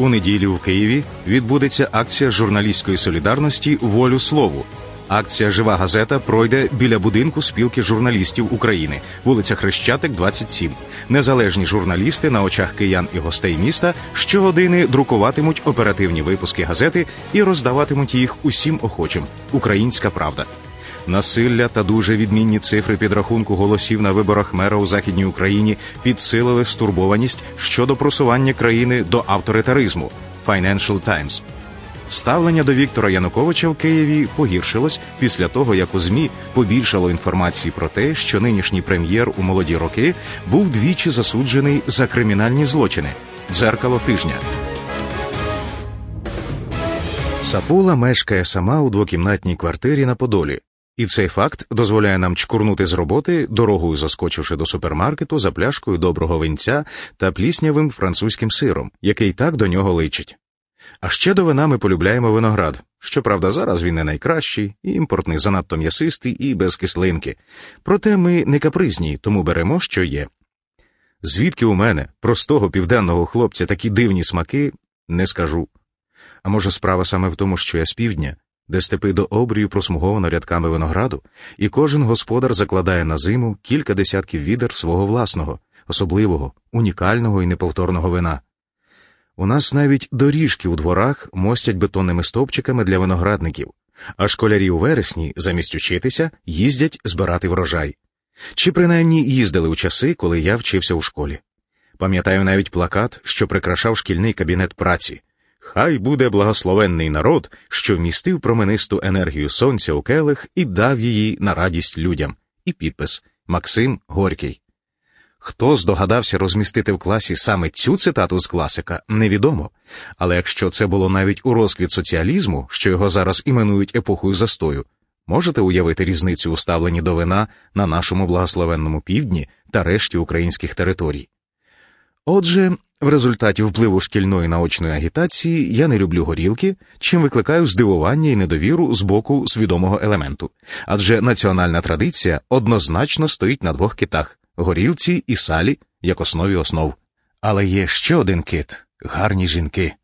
У неділю в Києві відбудеться акція журналістської солідарності Волю слову. Акція Жива газета пройде біля будинку спілки журналістів України, вулиця Хрещатик, 27. Незалежні журналісти на очах киян і гостей міста щогодини друкуватимуть оперативні випуски газети і роздаватимуть їх усім охочим. Українська правда. Насилля та дуже відмінні цифри підрахунку голосів на виборах мера у західній Україні підсилили стурбованість щодо просування країни до авторитаризму. Financial Times. Ставлення до Віктора Януковича в Києві погіршилось після того, як у змі побільшало інформації про те, що нинішній прем'єр у молоді роки був двічі засуджений за кримінальні злочини. Дзеркало тижня. Сапула мешкає сама у двокімнатній квартирі на Подолі. І цей факт дозволяє нам чкурнути з роботи, дорогою заскочивши до супермаркету за пляшкою доброго винця та пліснявим французьким сиром, який так до нього личить. А ще до вина ми полюбляємо виноград. Щоправда, зараз він не найкращий, імпортний, занадто м'ясистий і без кислинки. Проте ми не капризні, тому беремо, що є. Звідки у мене, простого південного хлопця, такі дивні смаки, не скажу. А може, справа саме в тому, що я з півдня, де степи до обрію просмуговано рядками винограду, і кожен господар закладає на зиму кілька десятків відер свого власного, особливого, унікального і неповторного вина. У нас навіть доріжки у дворах мостять бетонними стовпчиками для виноградників, а школярі у вересні, замість учитися, їздять збирати врожай. Чи принаймні їздили у часи, коли я вчився у школі. Пам'ятаю навіть плакат, що прикрашав шкільний кабінет праці. Хай буде благословенний народ, що вмістив променисту енергію сонця у келих і дав її на радість людям. І підпис Максим Горький. Хто здогадався розмістити в класі саме цю цитату з класика, невідомо. Але якщо це було навіть у розквіт соціалізму, що його зараз іменують епохою застою, можете уявити різницю у ставленні до вина на нашому благословенному півдні та решті українських територій. Отже, в результаті впливу шкільної наочної агітації я не люблю горілки, чим викликаю здивування і недовіру з боку свідомого елементу, адже національна традиція однозначно стоїть на двох китах горілці і салі як основі основ. Але є ще один кит гарні жінки,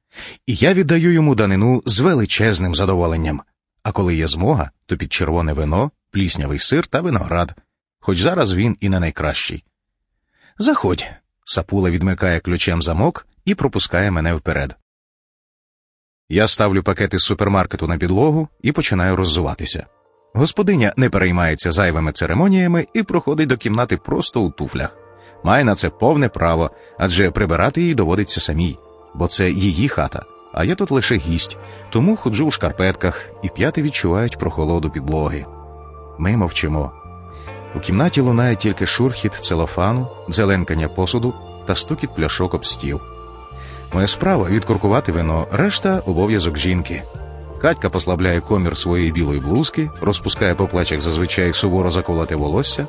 і я віддаю йому данину з величезним задоволенням. А коли є змога, то під червоне вино, пліснявий сир та виноград, хоч зараз він і не найкращий. Заходь. Сапула відмикає ключем замок і пропускає мене вперед. Я ставлю пакети з супермаркету на підлогу і починаю роззуватися. Господиня не переймається зайвими церемоніями і проходить до кімнати просто у туфлях. Має на це повне право, адже прибирати їй доводиться самій, бо це її хата, а я тут лише гість, тому ходжу у шкарпетках і п'яти відчувають прохолоду підлоги. Ми мовчимо. У кімнаті лунає тільки шурхіт целофану, дзеленкання посуду та стукіт пляшок об стіл. Моя справа відкуркувати вино, решта обов'язок жінки. Катька послабляє комір своєї білої блузки, розпускає по плечах зазвичай суворо заколоте волосся,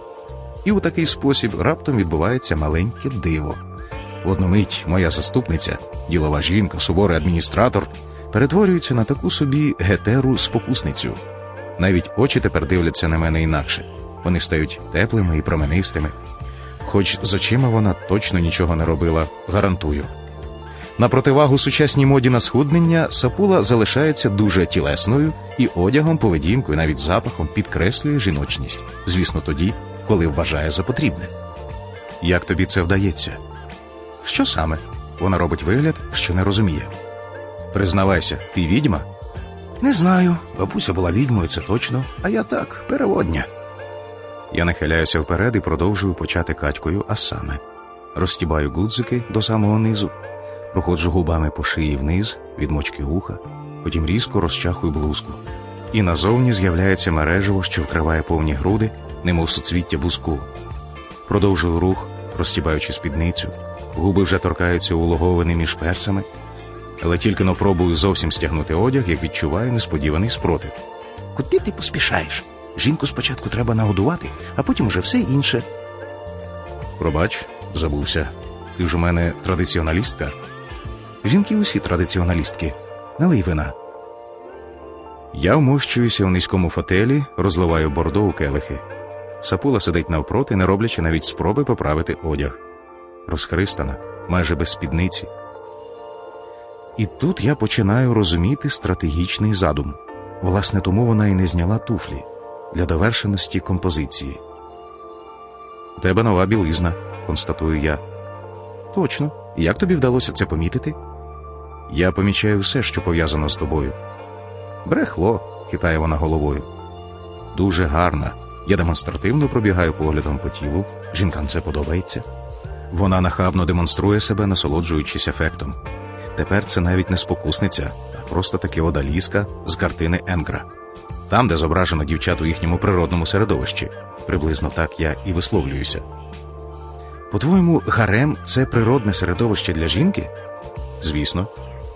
і у такий спосіб раптом відбувається маленьке диво. В одну мить моя заступниця, ділова жінка, суворий адміністратор, перетворюється на таку собі гетеру спокусницю. Навіть очі тепер дивляться на мене інакше. Вони стають теплими і променистими. Хоч з очима вона точно нічого не робила, гарантую. На противагу сучасній моді на схуднення сапула залишається дуже тілесною і одягом, поведінкою, навіть запахом підкреслює жіночність, звісно, тоді, коли вважає за потрібне. Як тобі це вдається? Що саме? Вона робить вигляд, що не розуміє. Признавайся, ти відьма? Не знаю. Бабуся була відьмою, це точно, а я так, переводня. Я нахиляюся вперед і продовжую почати катькою, а саме розтібаю гудзики до самого низу, проходжу губами по шиї вниз, від мочки вуха, потім різко розчахую блузку. І назовні з'являється мережево, що вкриває повні груди, немов суцвіття буску. Продовжую рух, розтібаючи спідницю, губи вже торкаються улоговини між персами, але тільки но пробую зовсім стягнути одяг, як відчуваю несподіваний спротив. Куди ти поспішаєш? Жінку спочатку треба нагодувати, а потім уже все інше. Пробач, забувся. Ти ж у мене традиціоналістка. Жінки усі традиціоналістки. Налий вина. Я вмощуюся у низькому фотелі, розливаю бордо у келихи. Сапула сидить навпроти, не роблячи навіть спроби поправити одяг. Розхристана, майже без спідниці. І тут я починаю розуміти стратегічний задум. Власне, тому вона і не зняла туфлі для довершеності композиції. Тебе нова білизна, констатую я. Точно. Як тобі вдалося це помітити? Я помічаю все, що пов'язано з тобою. Брехло, хитає вона головою. Дуже гарна. Я демонстративно пробігаю поглядом по тілу. Жінкам це подобається. Вона нахабно демонструє себе, насолоджуючись ефектом. Тепер це навіть не спокусниця, а просто таки одаліска з картини Енгра. Там, де зображено дівчат у їхньому природному середовищі. Приблизно так я і висловлююся. По-твоєму, гарем це природне середовище для жінки? Звісно,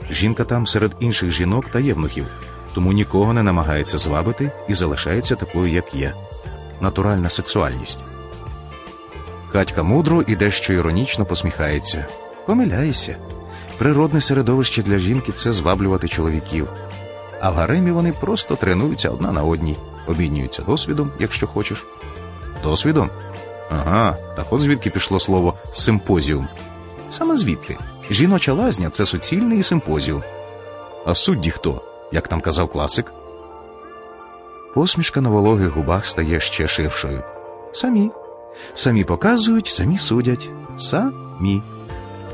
жінка там серед інших жінок та євнухів, тому нікого не намагається звабити і залишається такою, як є. Натуральна сексуальність. Катька мудро і дещо іронічно посміхається. Помиляйся. Природне середовище для жінки це зваблювати чоловіків. А в гаремі вони просто тренуються одна на одній, обмінюються досвідом, якщо хочеш. Досвідом? Ага, так от звідки пішло слово симпозіум. Саме звідки? Жіноча лазня це суцільний симпозіум. А судді хто, як там казав класик? Посмішка на вологих губах стає ще ширшою. Самі. Самі показують, самі судять. Самі.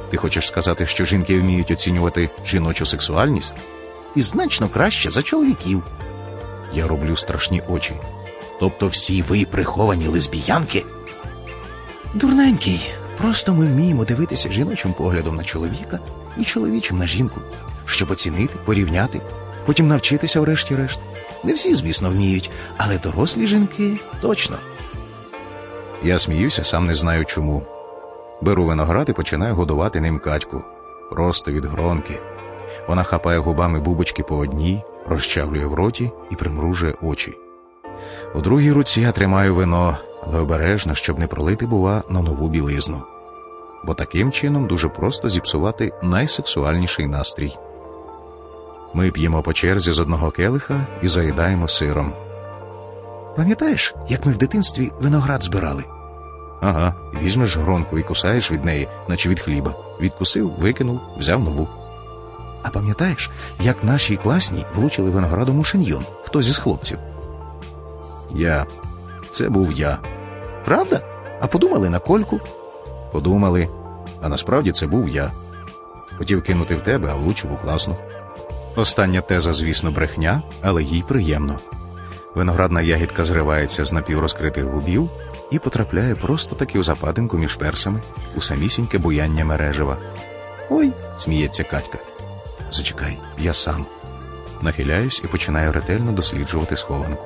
Ти хочеш сказати, що жінки вміють оцінювати жіночу сексуальність? І значно краще за чоловіків. Я роблю страшні очі. Тобто всі ви приховані лесбіянки? Дурненький. Просто ми вміємо дивитися жіночим поглядом на чоловіка і чоловічим на жінку, щоб оцінити, порівняти, потім навчитися врешті-решт. Не всі, звісно, вміють, але дорослі жінки точно. Я сміюся, сам не знаю чому. Беру виноград і починаю годувати ним катьку. Просто від гронки. Вона хапає губами бубочки по одній, розчавлює в роті і примружує очі. У другій руці я тримаю вино, але обережно, щоб не пролити, бува, на нову білизну. Бо таким чином дуже просто зіпсувати найсексуальніший настрій. Ми п'ємо по черзі з одного келиха і заїдаємо сиром. Пам'ятаєш, як ми в дитинстві виноград збирали? Ага, візьмеш гронку і кусаєш від неї, наче від хліба. Відкусив, викинув, взяв нову. А пам'ятаєш, як нашій класній влучили виноградом у шиньйон, хтось із хлопців? Я. Це був я. Правда? А подумали на кольку? Подумали. А насправді це був я. Хотів кинути в тебе, а влучив у класну. Остання теза, звісно, брехня, але їй приємно. Виноградна ягідка зривається з напіврозкритих губів і потрапляє просто таки у западинку між персами у самісіньке буяння мережева. Ой, сміється Катька. Зачекай, я сам. Нахиляюсь і починаю ретельно досліджувати схованку.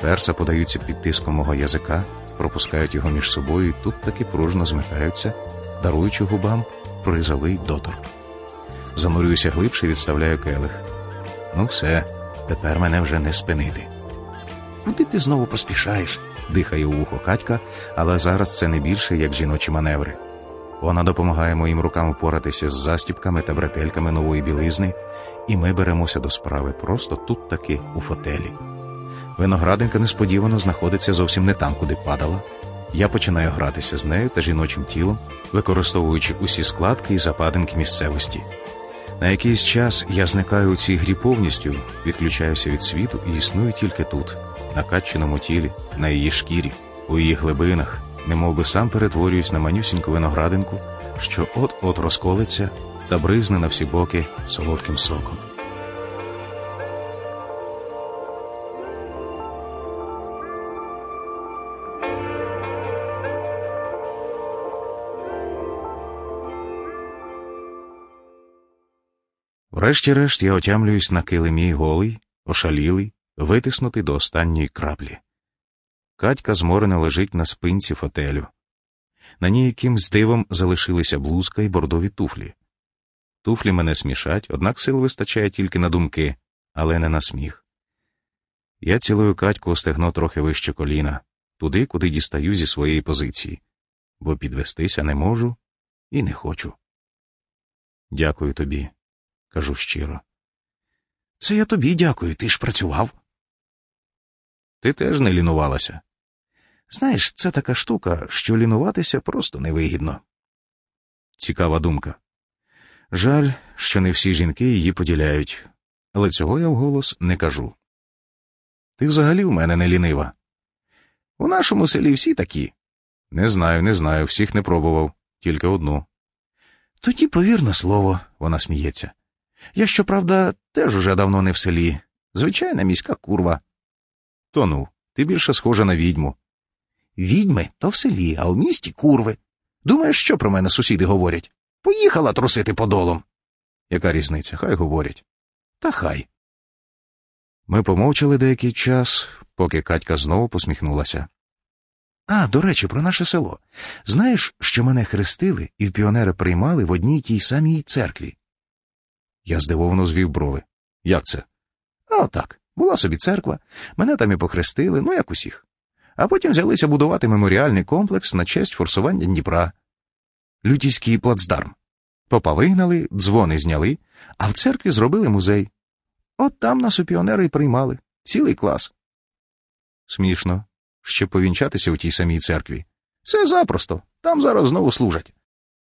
Перса подаються під тиском мого язика, пропускають його між собою і тут таки пружно змикаються, даруючи губам призовий доторк. Занурююся глибше відставляю келих. Ну, все, тепер мене вже не спинити. Куди ти знову поспішаєш? дихає у вухо Катька, але зараз це не більше, як жіночі маневри. Вона допомагає моїм рукам упоратися з застіпками та бретельками нової білизни, і ми беремося до справи просто тут таки у фотелі. Виноградинка несподівано знаходиться зовсім не там, куди падала. Я починаю гратися з нею та жіночим тілом, використовуючи усі складки і западинки місцевості. На якийсь час я зникаю у цій грі повністю, відключаюся від світу і існую тільки тут, на катченому тілі, на її шкірі, у її глибинах, немов би сам перетворююсь на манюсіньку виноградинку, що от-от розколиться та бризне на всі боки солодким соком. Врешті-решт я отямлююсь на килимі голий, ошалілий, витиснутий до останньої краплі. Катька зморено лежить на спинці фотелю. На ній якимсь дивом залишилися блузка і бордові туфлі. Туфлі мене смішать, однак сил вистачає тільки на думки, але не на сміх. Я цілую Катьку у стегно трохи вище коліна, туди, куди дістаю зі своєї позиції, бо підвестися не можу і не хочу. Дякую тобі кажу щиро. Це я тобі дякую, ти ж працював. Ти теж не лінувалася. Знаєш, це така штука, що лінуватися просто невигідно. Цікава думка. Жаль, що не всі жінки її поділяють, але цього я вголос не кажу. Ти взагалі в мене не лінива. У нашому селі всі такі. Не знаю, не знаю, всіх не пробував, тільки одну. Тоді повір на слово, вона сміється. Я, щоправда, теж уже давно не в селі. Звичайна міська курва. То ну, ти більше схожа на відьму. Відьми то в селі, а в місті курви. Думаєш, що про мене сусіди говорять? Поїхала трусити подолом. Яка різниця? Хай говорять. Та хай. Ми помовчали деякий час, поки Катька знову посміхнулася. А, до речі, про наше село. Знаєш, що мене хрестили і в піонери приймали в одній тій самій церкві? Я здивовано звів брови. Як це? А отак. Була собі церква, мене там і похрестили, ну як усіх. А потім взялися будувати меморіальний комплекс на честь форсування Дніпра. Лютійський плацдарм. Попа вигнали, дзвони зняли, а в церкві зробили музей. От там нас у піонери й приймали. Цілий клас. Смішно. Ще повінчатися у тій самій церкві. Це запросто. Там зараз знову служать.